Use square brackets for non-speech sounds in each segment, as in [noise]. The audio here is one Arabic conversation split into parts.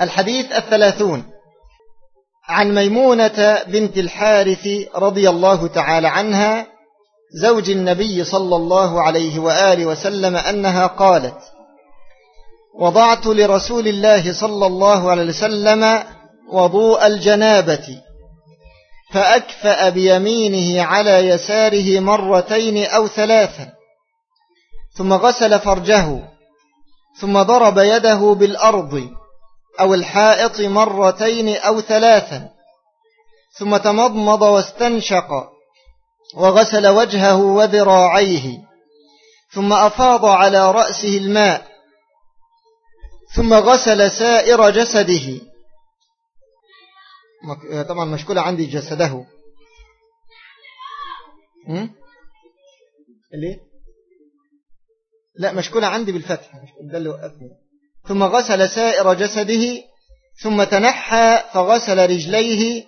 الحديث الثلاثون. عن ميمونة بنت الحارث رضي الله تعالى عنها زوج النبي صلى الله عليه وآله وسلم أنها قالت وضعت لرسول الله صلى الله عليه وسلم وضوء الجنابة فأكفأ بيمينه على يساره مرتين أو ثلاثا ثم غسل فرجه ثم ضرب يده بالأرض أو الحائط مرتين أو ثلاثا. ثم تمضمض واستنشق وغسل وجهه وذراعيه. ثم أفاض على رأسه الماء. ثم غسل سائر جسده. طبعا مشكولة عندي جسده. اللي؟ لا مشكولة عندي بالفتح. ده اللي وقفني. ثم غسل سائر جسده ثم تنحى فغسل رجليه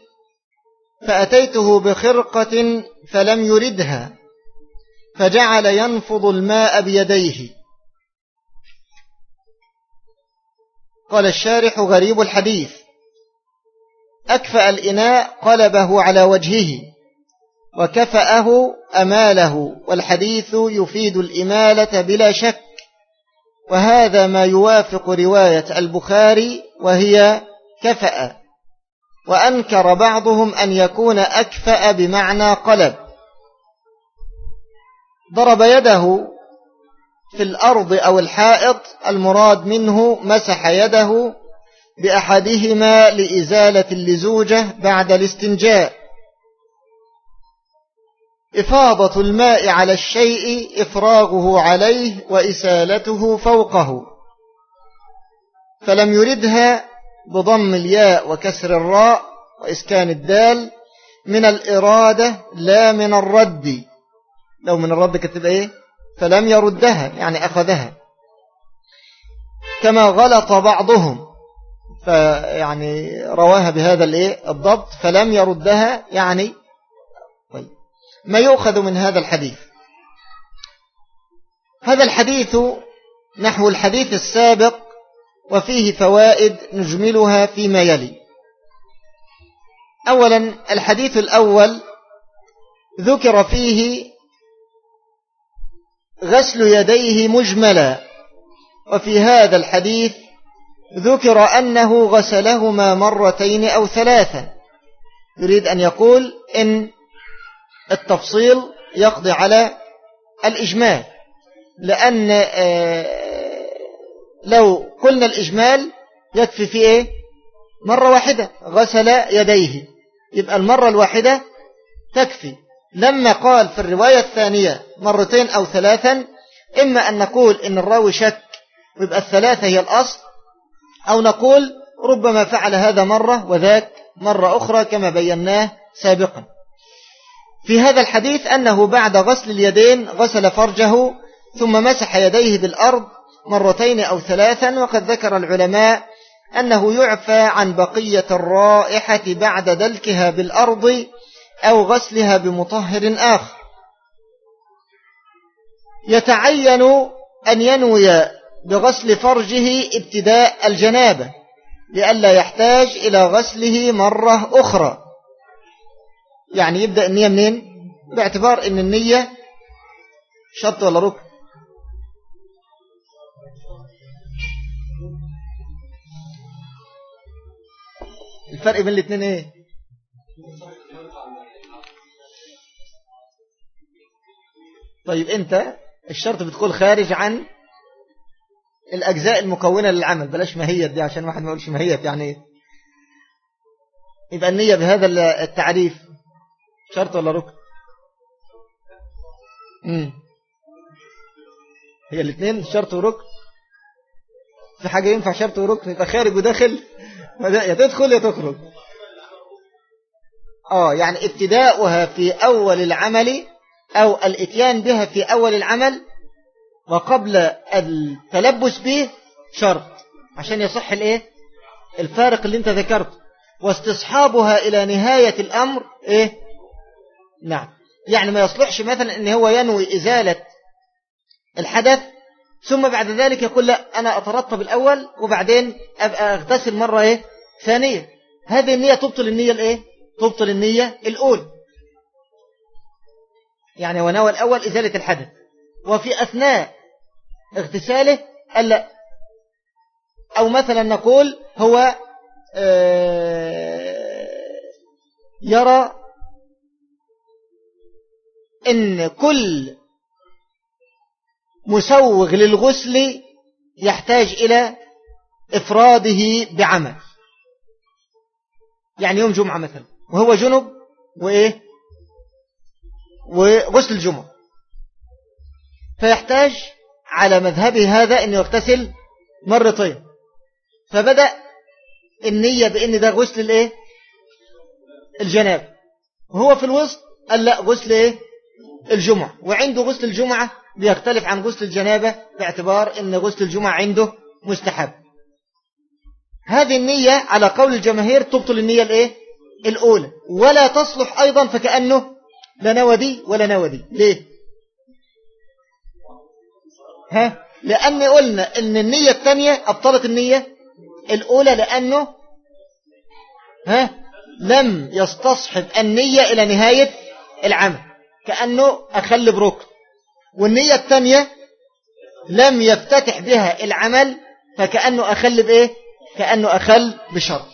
فأتيته بخرقة فلم يردها فجعل ينفض الماء بيديه. قال الشارح غريب الحديث. أكفأ الإناء قلبه على وجهه وكفأه أماله والحديث يفيد الإمالة بلا شك. وهذا ما يوافق رواية البخاري وهي كفأ وأنكر بعضهم أن يكون أكفأ بمعنى قلب. ضرب يده في الأرض أو الحائط المراد منه مسح يده بأحدهما لإزالة اللزوجة بعد الاستنجاء. إفاضة الماء على الشيء إفراغه عليه وإسالته فوقه. فلم يردها بضم الياء وكسر الراء وإسكان الدال من الإرادة لا من الرد. لو من الرد كتب إيه؟ فلم يردها يعني أخذها. كما غلط بعضهم فيعني رواها بهذا الضبط فلم يردها يعني طيب. ما يؤخذ من هذا الحديث. هذا الحديث نحو الحديث السابق وفيه فوائد نجملها فيما يلي. أولا الحديث الأول ذكر فيه غسل يديه مجملا وفي هذا الحديث ذكر أنه غسلهما مرتين أو ثلاثة. يريد أن يقول إن التفصيل يقضي على الإجمال لأن آه، لو قلنا الإجمال يكفي في إيه؟ مرة واحدة غسل يديه. يبقى المرة الواحدة تكفي. لما قال في الرواية الثانية مرتين أو ثلاثا إما أن نقول إن الراوي شك ويبقى الثلاثة هي الأصل أو نقول ربما فعل هذا مرة وذاك مرة أخرى كما بيناه سابقا. في هذا الحديث أنه بعد غسل اليدين غسل فرجه ثم مسح يديه بالأرض مرتين أو ثلاثا وقد ذكر العلماء أنه يعفى عن بقية الرائحة بعد دلكها بالأرض أو غسلها بمطهر آخر. يتعين أن ينوي بغسل فرجه ابتداء الجنابة لئلا يحتاج إلى غسله مرة أخرى. يعني يبدأ النية منين؟ باعتبار أن النية شرط ولا ركن؟ الفرق بين الاثنين إيه؟ طيب أنت الشرط بتقول خارج عن الأجزاء المكونة للعمل. بلاش ماهية دي عشان واحد ما يقولش ماهية يعني إيه يبقى النية بهذا التعريف. شرط ولا ركن؟ امم هي الاثنين شرط وركن. في حاجة ينفع شرط وركن؟ يبقى خارج وداخل. يا تدخل يا تخرج. آه يعني ابتداؤها في أول العمل أو الإتيان بها في أول العمل وقبل التلبس به شرط. عشان يصح الإيه؟ الفارق اللي أنت ذكرته. واستصحابها إلى نهاية الأمر إيه؟ نعم. يعني ما يصلحش مثلا إن هو ينوي إزالة الحدث ثم بعد ذلك يقول لا أنا أترطب الأول وبعدين أبقى أغتسل مرة إيه؟ ثانية. هذه النية تبطل النية الإيه؟ تبطل النية الأولى. يعني ونوى الأول إزالة الحدث. وفي أثناء اغتساله قال لا. أو مثلا نقول هو آه، يرى إن كل مسوغ للغسل يحتاج إلى إفراده بعمل. يعني يوم جمعة مثلا وهو جنب وإيه؟ وغسل الجمعة. فيحتاج على مذهبه هذا أن يغتسل مرتين. فبدأ النية بأن ده غسل الإيه؟ الجناب. وهو في الوسط قال لا غسل إيه؟ الجمعة. وعنده غسل الجمعة بيختلف عن غسل الجنابة باعتبار أن غسل الجمعة عنده مستحب. هذه النية على قول الجماهير تبطل النية الإيه؟ الأولى. ولا تصلح أيضا فكأنه لا نوى دي ولا نوى دي ليه؟ ها؟ لأن قلنا أن النية الثانية أبطلت النية الأولى لأنه ها؟ لم يستصحب النية إلى نهاية العمل. كأنه أخل بركن والنية الثانية لم يفتتح بها العمل فكأنه أخل بإيه؟ كأنه أخل بشرط.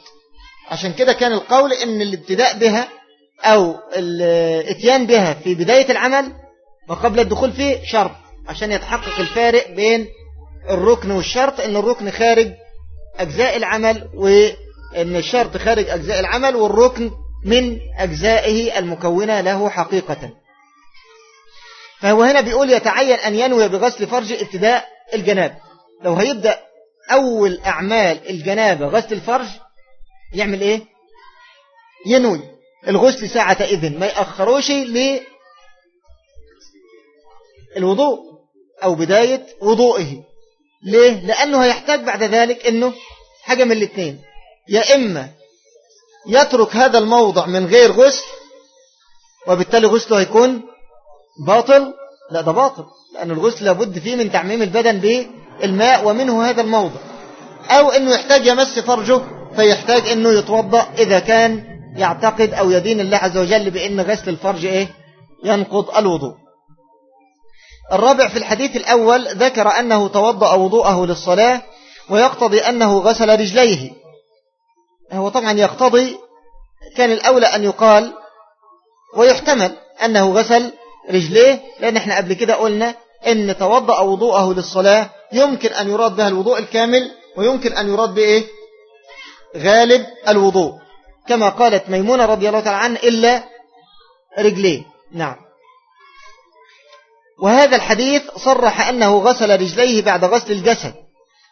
عشان كده كان القول إن الابتداء بها أو الاتيان بها في بداية العمل وقبل الدخول فيه شرط عشان يتحقق الفارق بين الركن والشرط إن الركن خارج أجزاء العمل وإن الشرط خارج أجزاء العمل والركن من أجزائه المكونة له حقيقة. فهو هنا بيقول يتعين أن ينوي بغسل فرج ابتداء الجناب. لو هيبدأ أول أعمال الجنابة غسل الفرج يعمل إيه؟ ينوي. الغسل ساعة إذن ما يأخروش للوضوء أو بداية وضوئه. ليه؟ لأنه هيحتاج بعد ذلك أنه حاجة من الاثنين يا إما يترك هذا الموضع من غير غسل وبالتالي غسله هيكون باطل؟ لا ده باطل لأن الغسل لابد فيه من تعميم البدن بالماء ومنه هذا الموضع. أو أنه يحتاج يمس فرجه فيحتاج أنه يتوضأ إذا كان يعتقد أو يدين الله عز وجل بأن غسل الفرج إيه؟ ينقض الوضوء. الرابع في الحديث الأول ذكر أنه توضأ وضوءه للصلاة ويقتضي أنه غسل رجليه. هو طبعا يقتضي كان الأولى أن يقال ويحتمل أنه غسل رجليه لأن إحنا قبل كده قلنا إن توضأ وضوءه للصلاة يمكن أن يراد بها الوضوء الكامل ويمكن أن يراد بإيه؟ غالب الوضوء. كما قالت ميمونة رضي الله تعالى عنه إلا رجليه نعم. وهذا الحديث صرح أنه غسل رجليه بعد غسل الجسد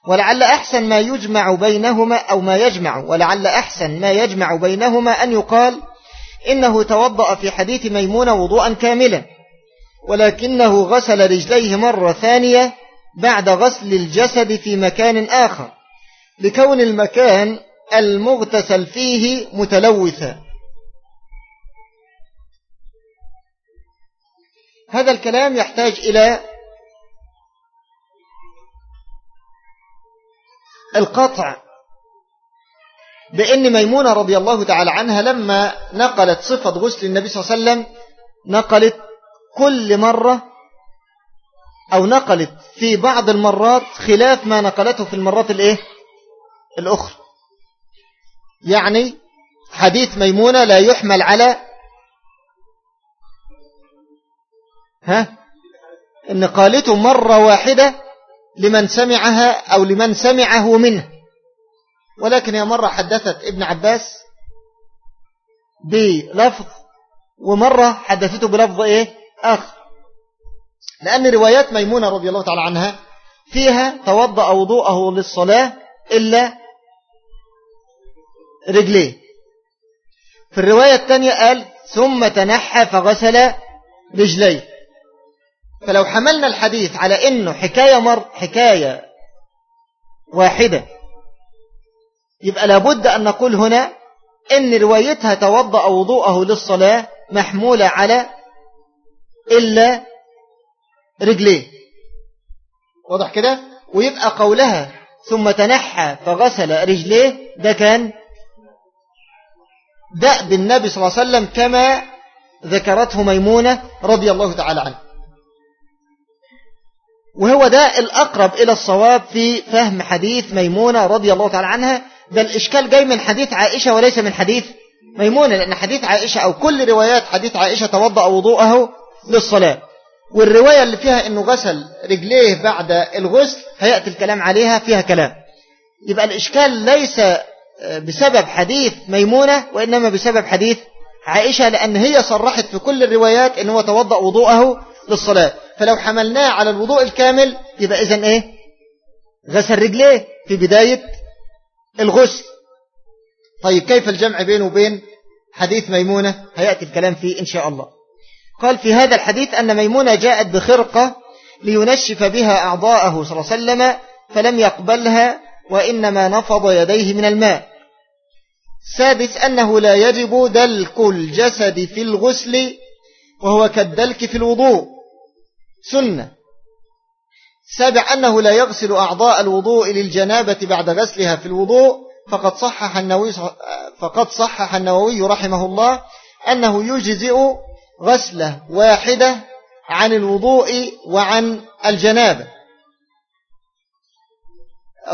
ولعل أحسن ما يجمع بينهما أو ما يجمع ولعل أحسن ما يجمع بينهما أن يقال إنه توضأ في حديث ميمونة وضوءا كاملا. ولكنه غسل رجليه مرة ثانية بعد غسل الجسد في مكان آخر لكون المكان المغتسل فيه متلوثا. هذا الكلام يحتاج إلى القطع بأن ميمونة رضي الله تعالى عنها لما نقلت صفة غسل النبي صلى الله عليه وسلم نقلت كل مرة أو نقلت في بعض المرات خلاف ما نقلته في المرات الإيه؟ الأخرى. يعني حديث ميمونة لا يحمل على ها؟ إن قالته مرة واحدة لمن سمعها أو لمن سمعه منه. ولكن هي مرة حدثت ابن عباس بلفظ ومرة حدثته بلفظ إيه؟ آخر. لأن روايات ميمونة رضي الله تعالى عنها فيها توضأ وضوءه للصلاة إلا رجليه. في الرواية الثانية قال ثم تنحى فغسل رجليه. فلو حملنا الحديث على إنه حكاية مر حكاية واحدة يبقى لابد أن نقول هنا إن روايتها توضأ وضوءه للصلاة محمولة على إلا رجليه. واضح كده؟ ويبقى قولها ثم تنحى فغسل رجليه. ده كان دأب النبي صلى الله عليه وسلم كما ذكرته ميمونة رضي الله تعالى عنه. وهو ده الأقرب إلى الصواب في فهم حديث ميمونة رضي الله تعالى عنها. ده الإشكال جاي من حديث عائشة وليس من حديث ميمونة لأن حديث عائشة أو كل روايات حديث عائشة توضأ وضوءه للصلاة. والرواية اللي فيها أنه غسل رجليه بعد الغسل هيأتي الكلام عليها فيها كلام. يبقى الإشكال ليس بسبب حديث ميمونة وإنما بسبب حديث عائشة لأن هي صرحت في كل الروايات أنه توضأ وضوءه للصلاة. فلو حملناه على الوضوء الكامل يبقى إذن إيه؟ غسل رجليه في بداية الغسل. طيب كيف الجمع بينه وبين حديث ميمونة؟ هيأتي الكلام فيه إن شاء الله. قال في هذا الحديث أن ميمونة جاءت بخرقة لينشف بها أعضاءه صلى الله عليه وسلم فلم يقبلها وإنما نفض يديه من الماء. سادس أنه لا يجب دلك الجسد في الغسل وهو كالدلك في الوضوء. سنة. سابع أنه لا يغسل أعضاء الوضوء للجنابة بعد غسلها في الوضوء. فقد صحح النووي فقد صحح النووي رحمه الله أنه يجزئ غسلة واحدة عن الوضوء وعن الجنابة.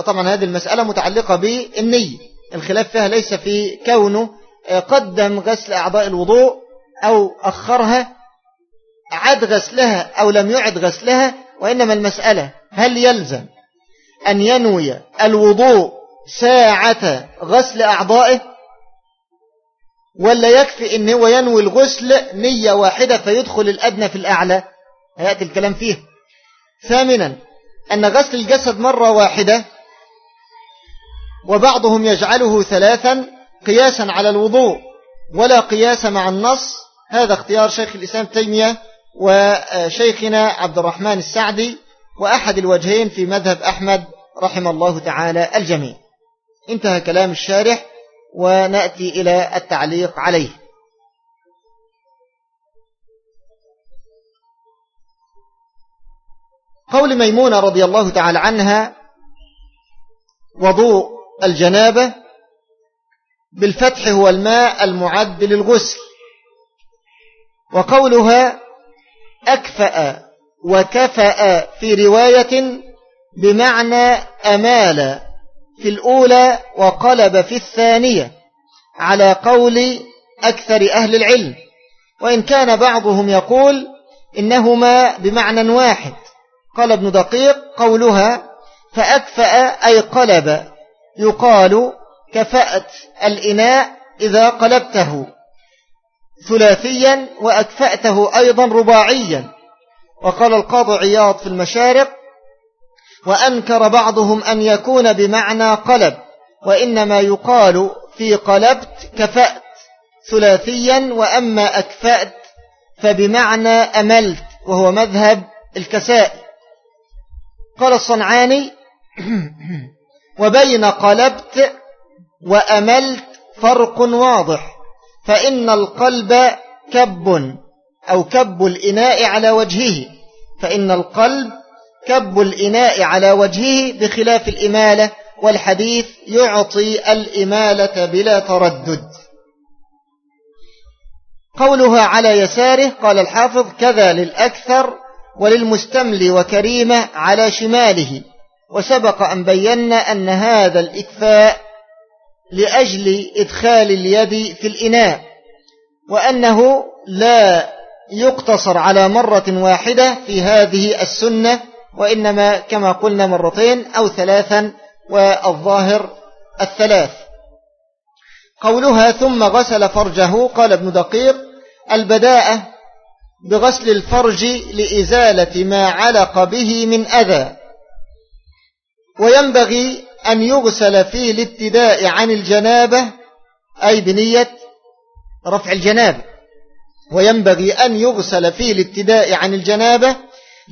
طبعا هذه المسألة متعلقة بالنية. الخلاف فيها ليس في كونه قدم غسل أعضاء الوضوء أو أخرها عاد غسلها أو لم يعد غسلها وإنما المسألة هل يلزم أن ينوي الوضوء ساعة غسل أعضائه؟ ولا يكفي إن هو ينوي الغسل نية واحدة فيدخل الأدنى في الأعلى؟ هيأتي الكلام فيه. ثامنا أن غسل الجسد مرة واحدة وبعضهم يجعله ثلاثا قياسا على الوضوء ولا قياس مع النص. هذا اختيار شيخ الإسلام تيمية وشيخنا عبد الرحمن السعدي وأحد الوجهين في مذهب أحمد رحم الله تعالى الجميع. انتهى كلام الشارح. ونأتي إلى التعليق عليه. قول ميمونة رضي الله تعالى عنها وضوء الجنابة بالفتح هو الماء المعد للغسل وقولها أكفأ وكفأ في رواية بمعنى أمال في الأولى وقلب في الثانية على قول أكثر أهل العلم وإن كان بعضهم يقول إنهما بمعنى واحد قال ابن دقيق قولها فأكفأ أي قلب يقال كفأت الإناء إذا قلبته ثلاثيا وأكفأته أيضا رباعيا وقال القاضي عياض في المشارق وأنكر بعضهم أن يكون بمعنى قلب وإنما يقال في قلبت كفأت ثلاثيا وأما أكفأت فبمعنى أملت وهو مذهب الكساء قال الصنعاني [clears throat] وبين قلبت وأملت فرق واضح فإن القلب كب أو كب الإناء على وجهه فإن القلب كب الإناء على وجهه بخلاف الإمالة والحديث يعطي الإمالة بلا تردد. قولها على يساره قال الحافظ كذا للأكثر وللمستملي وكريمة على شماله. وسبق أن بينا أن هذا الإكفاء لأجل إدخال اليد في الإناء وأنه لا يقتصر على مرة واحدة في هذه السنة وإنما كما قلنا مرتين أو ثلاثا والظاهر الثلاث. قولها ثم غسل فرجه قال ابن دقيق البداءة بغسل الفرج لإزالة ما علق به من أذى. وينبغي أن يغسل فيه الابتداء عن الجنابة أي بنية رفع الجنابة وينبغي أن يغسل فيه الابتداء عن الجنابة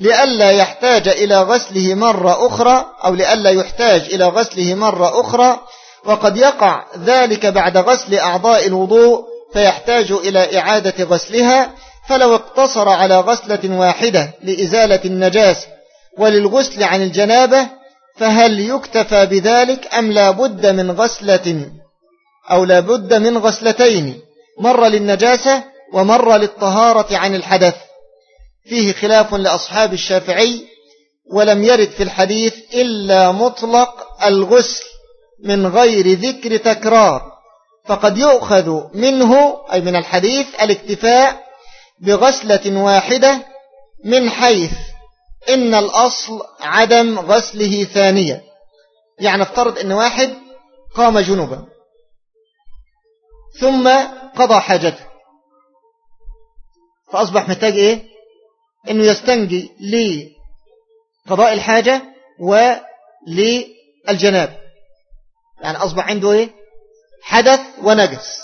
لئلا يحتاج إلى غسله مرة أخرى أو لئلا يحتاج إلى غسله مرة أخرى وقد يقع ذلك بعد غسل أعضاء الوضوء فيحتاج إلى إعادة غسلها فلو اقتصر على غسلة واحدة لإزالة النجاسة وللغسل عن الجنابة فهل يكتفى بذلك أم لا بد من غسلة أو لا بد من غسلتين مرة للنجاسة ومرة للطهارة عن الحدث؟ فيه خلاف لأصحاب الشافعي ولم يرد في الحديث إلا مطلق الغسل من غير ذكر تكرار فقد يؤخذ منه أي من الحديث الاكتفاء بغسلة واحدة من حيث إن الأصل عدم غسله ثانية. يعني افترض أن واحد قام جنوبا ثم قضى حاجته فأصبح محتاج إيه؟ أنه يستنجي لقضاء الحاجة وللجناب. يعني أصبح عنده إيه؟ حدث ونجس.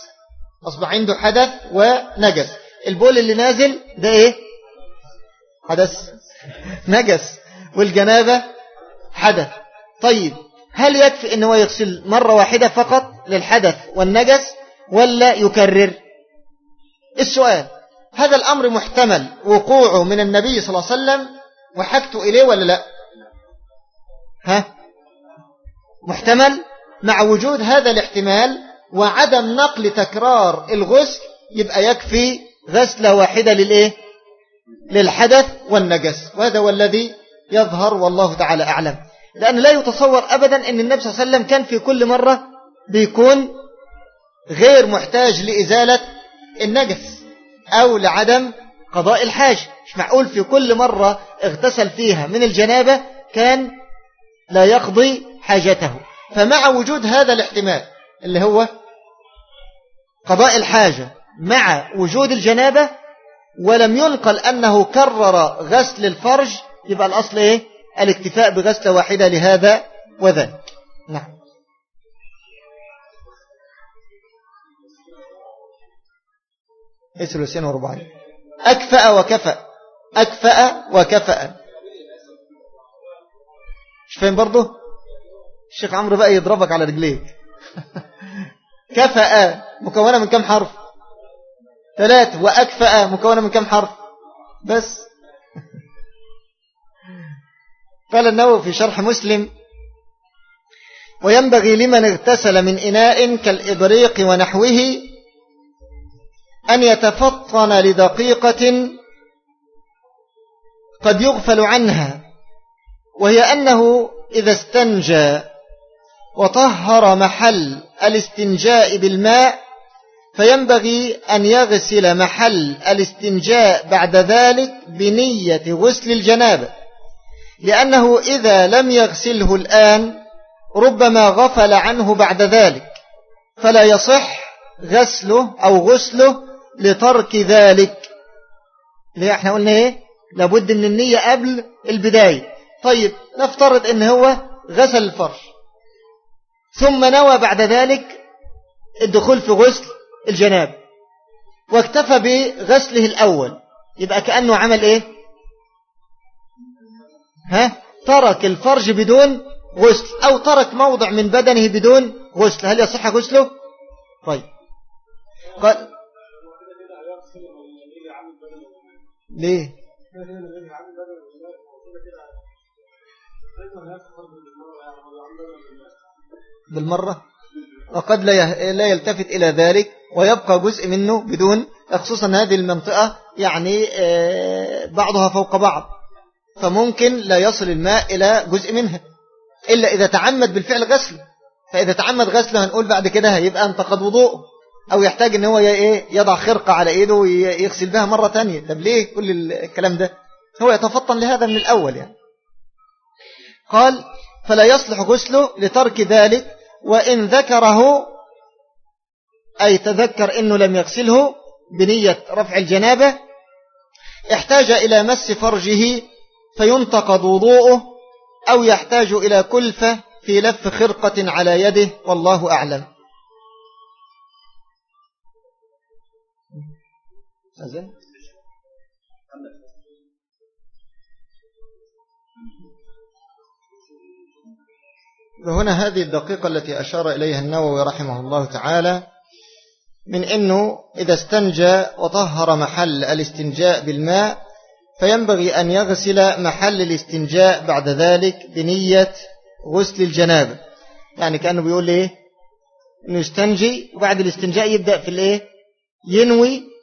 أصبح عنده حدث ونجس. البول اللي نازل ده إيه؟ حدث نجس. والجنابة حدث. طيب هل يكفي أنه يغسل مرة واحدة فقط للحدث والنجس ولا يكرر؟ السؤال هذا الأمر محتمل وقوعه من النبي صلى الله عليه وسلم وحكت إليه ولا لا؟ ها؟ محتمل؟ مع وجود هذا الاحتمال وعدم نقل تكرار الغسل يبقى يكفي غسلة واحدة للإيه؟ للحدث والنجس. وهذا هو الذي يظهر والله تعالى أعلم. لأن لا يتصور أبدا أن النبي صلى الله عليه وسلم كان في كل مرة بيكون غير محتاج لإزالة النجس. أو لعدم قضاء الحاجة مش معقول في كل مرة اغتسل فيها من الجنابة كان لا يقضي حاجته. فمع وجود هذا الاحتمال اللي هو قضاء الحاجة مع وجود الجنابة ولم ينقل أنه كرر غسل الفرج يبقى الأصل إيه؟ الاكتفاء بغسلة واحدة لهذا وذاك. نعم. إيه ثلثين وربعين أكفأ وكفأ. أكفأ وكفأ. مش فاهم برضه الشيخ عمرو بقى يضربك على رجليك. [laughs] كفأ مكونة من كم حرف؟ ثلاث. وأكفأ مكونة من كم حرف؟ بس. [laughs] قال النووي في شرح مسلم وينبغي لمن اغتسل من إناء كالإبريق ونحوه أن يتفطن لدقيقة قد يغفل عنها وهي أنه إذا استنجى وطهر محل الاستنجاء بالماء فينبغي أن يغسل محل الاستنجاء بعد ذلك بنية غسل الجنابة لأنه إذا لم يغسله الآن ربما غفل عنه بعد ذلك فلا يصح غسله أو غسله لترك ذلك. ليه؟ إحنا قلنا إيه؟ لابد من النية قبل البداية. طيب نفترض إن هو غسل الفرش. ثم نوى بعد ذلك الدخول في غسل الجناب. واكتفى بغسله الأول. يبقى كأنه عمل إيه؟ ها؟ ترك الفرج بدون غسل. أو ترك موضع من بدنه بدون غسل. هل يصح غسله؟ طيب. قال ليه؟ بالمرة؟ وقد لا يلتفت إلى ذلك ويبقى جزء منه بدون خصوصا هذه المنطقة يعني آه، بعضها فوق بعض. فممكن لا يصل الماء إلى جزء منها. إلا إذا تعمد بالفعل غسل. فإذا تعمد غسله هنقول بعد كده هيبقى أنتقد وضوء أو يحتاج إن هو إيه، يضع خرقة على إيده ويغسل بها مرة تانية. طب ليه كل الكلام ده؟ هو يتفطن لهذا من الأول يعني. قال فلا يصلح غسله لترك ذلك وإن ذكره أي تذكر أنه لم يغسله بنية رفع الجنابة احتاج إلى مس فرجه فينتقض وضوءه أو يحتاج إلى كلفة في لف خرقة على يده والله أعلم. أزل وهنا هذه الدقيقة التي أشار إليها النووي رحمه الله تعالى من أنه إذا استنجى وطهر محل الاستنجاء بالماء فينبغي أن يغسل محل الاستنجاء بعد ذلك بنية غسل الجنابة يعني كأنه بيقول إيه؟ إنه يستنجي وبعد الاستنجاء يبدأ في الإيه؟ ينوي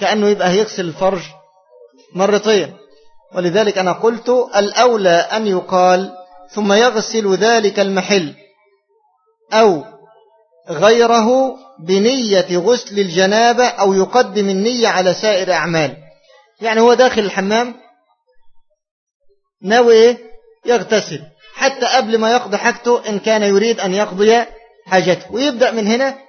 كأنه يبقى يغسل الفرج مرتين. ولذلك أنا قلت الأولى أن يقال ثم يغسل ذلك المحل أو غيره بنية غسل الجنابة أو يقدم النية على سائر أعمال. يعني هو داخل الحمام ناوي إيه؟ يغتسل. حتى قبل ما يقضي حاجته إن كان يريد أن يقضي حاجته. ويبدأ من هنا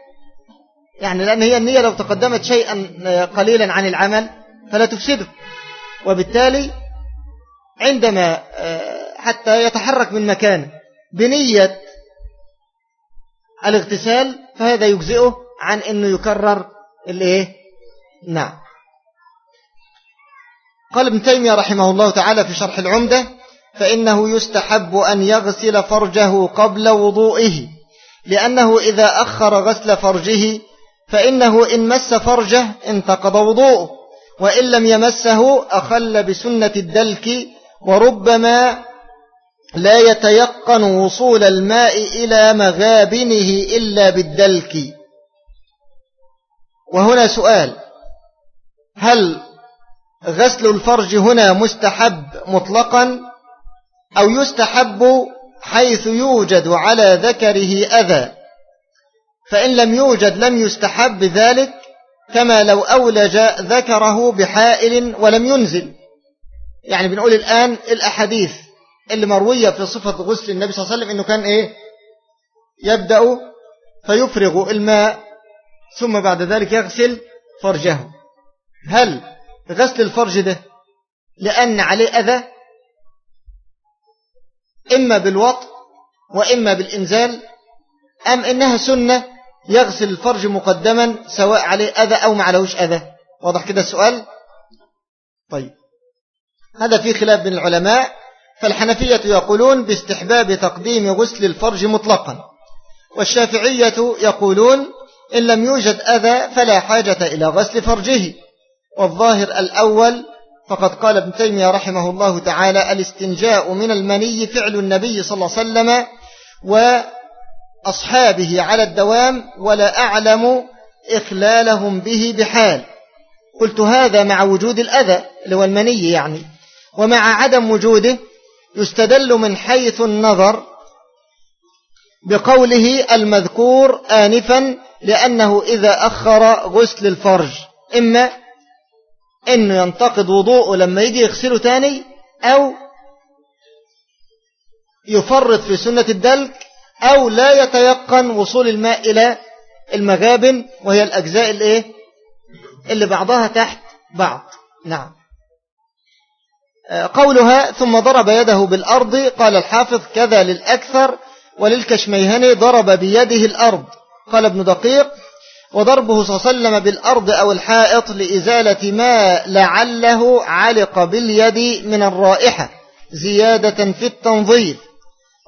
يعني لأن هي النية لو تقدمت شيئا قليلا عن العمل فلا تفسده. وبالتالي عندما آه، حتى يتحرك من مكانه بنية الاغتسال فهذا يجزئه عن أنه يكرر الإيه؟ نعم. قال ابن تيمية رحمه الله تعالى في شرح العمدة فإنه يستحب أن يغسل فرجه قبل وضوئه لأنه إذا أخر غسل فرجه فإنه إن مس فرجه انتقض وضوءه وإن لم يمسه أخل بسنة الدلك وربما لا يتيقن وصول الماء إلى مغابنه إلا بالدلك. وهنا سؤال هل غسل الفرج هنا مستحب مطلقا أو يستحب حيث يوجد على ذكره أذى؟ فإن لم يوجد لم يستحب ذلك كما لو أولج ذكره بحائل ولم ينزل. يعني بنقول الآن الأحاديث اللي مروية في صفة غسل النبي صلى الله عليه وسلم إنه كان إيه؟ يبدأ فيفرغ الماء ثم بعد ذلك يغسل فرجه. هل غسل الفرج ده لأن عليه أذى؟ إما بالوط وإما بالإنزال أم إنها سنة؟ يغسل الفرج مقدما سواء عليه أذى أو ما عليهوش أذى. واضح كده السؤال؟ طيب. هذا في خلاف بين العلماء. فالحنفية يقولون باستحباب تقديم غسل الفرج مطلقا. والشافعية يقولون إن لم يوجد أذى فلا حاجة إلى غسل فرجه. والظاهر الأول فقد قال ابن تيمية رحمه الله تعالى الاستنجاء من المني فعل النبي صلى الله عليه وسلم وأصحابه على الدوام ولا أعلم إخلالهم به بحال. قلت هذا مع وجود الأذى اللي هو المني يعني ومع عدم وجوده يستدل من حيث النظر بقوله المذكور آنفا لأنه إذا أخر غسل الفرج. إما أنه ينتقد وضوءه لما يجي يغسله تاني أو يفرط في سنة الدلك أو لا يتيقن وصول الماء إلى المغابن وهي الأجزاء اللي, اللي بعضها تحت بعض. نعم. قولها ثم ضرب يده بالأرض قال الحافظ كذا للأكثر وللكشميهني ضرب بيده الأرض. قال ابن دقيق وضربه صلى الله عليه وسلم بالأرض أو الحائط لإزالة ما لعله علق باليد من الرائحة زيادة في التنظيف.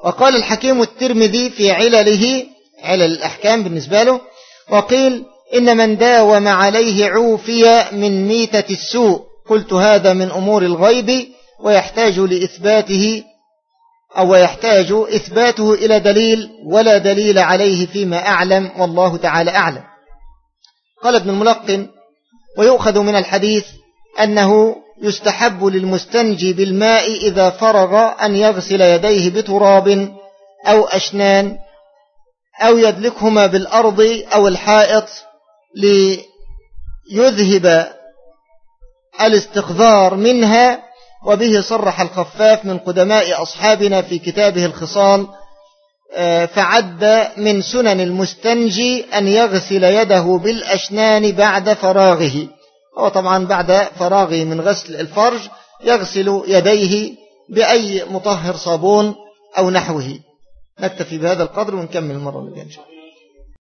وقال الحكيم الترمذي في علله علل الأحكام بالنسبة له وقيل إن من داوم عليه عوفي من ميتة السوء قلت هذا من أمور الغيب ويحتاج لإثباته أو يحتاج إثباته إلى دليل ولا دليل عليه فيما أعلم والله تعالى أعلم. قال ابن الملقن ويؤخذ من الحديث أنه يستحب للمستنجي بالماء إذا فرغ أن يغسل يديه بتراب أو أشنان أو يدلكهما بالأرض أو الحائط ليذهب الاستقذار منها وبه صرح الخفاف من قدماء أصحابنا في كتابه الخصال آه، فعد من سنن المستنجي أن يغسل يده بالأشنان بعد فراغه. هو طبعا بعد فراغه من غسل الفرج يغسل يديه بأي مطهر صابون أو نحوه. نكتفي بهذا القدر ونكمل المرة اللي جاية